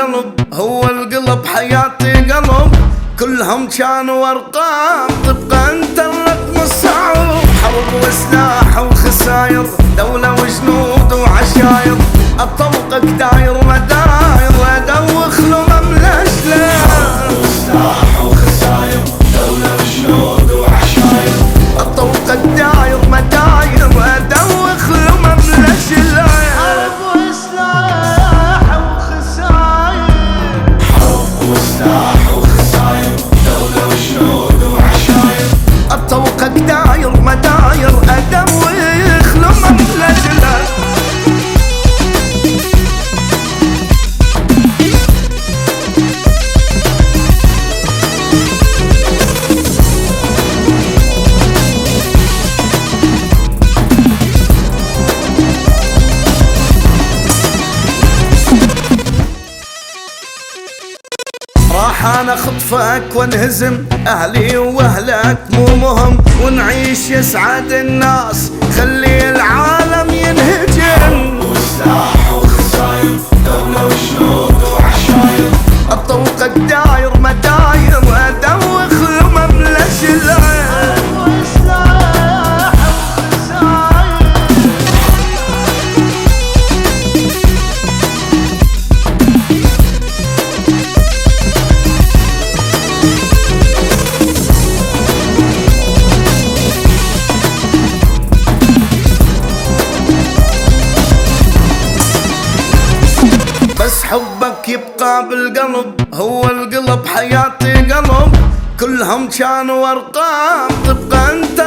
القلب هو القلب حياتي قلب. كلهم كانوا أرقام انت الرقم الصعب حرب وسلاح وخساير دولة وجنود وعشاير. اطوقك داير مداير اطوقك داير مداير راح أنا خطفك وانهزم أهلي وأهلك مو مهم ونعيش يسعد الناس. خلي العالم حبك يبقى بالقلب هو القلب حياتي قلب. كلهم كانوا أرقام تبقى أنت